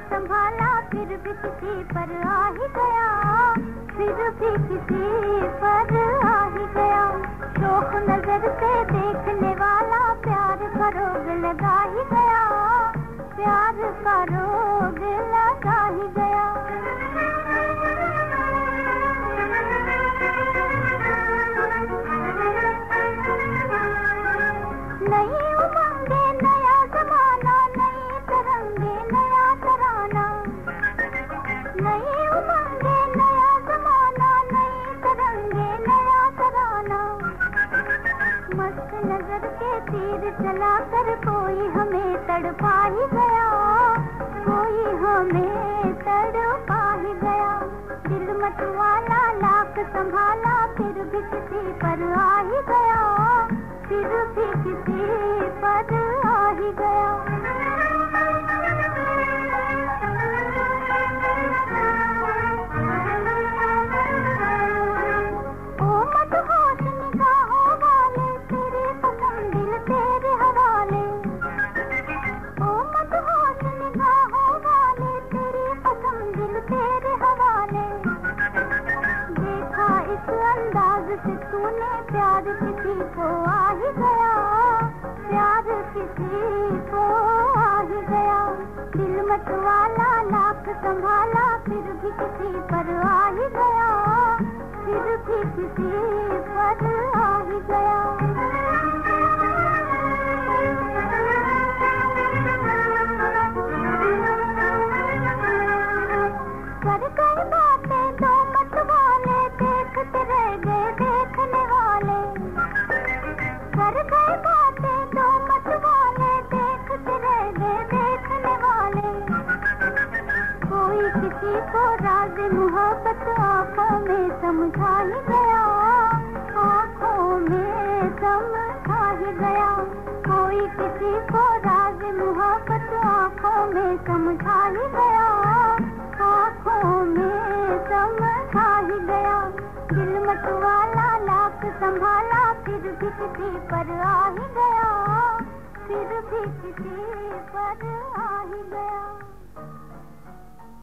संभाला, फिर भी किसी पर आ ही गया। फिर भी किसी पर आ ही गया। शोक नज़र से चला कर कोई हमें तड़पा ही गया। कोई हमें तड़पा ही गया। दिल मत वाला लाख संभाला से तूने प्यार, किसी को आ ही गया। प्यार किसी को आ ही गया। दिल मत वाला लाख संभाला, फिर भी किसी पर आ ही गया। फिर भी किसी पर आ ही गया। कर किसी को राज मोहब्बत आँखों में समझा गया। आँखों में समझा ही गया। कोई किसी को राज मोहब्बत आँखों में समझा गया। आँखों में समझा ही गया। दिल मत वाला लाख संभाला, फिर भी किसी पर आ ही गया। फिर भी किसी पर आ ही गया।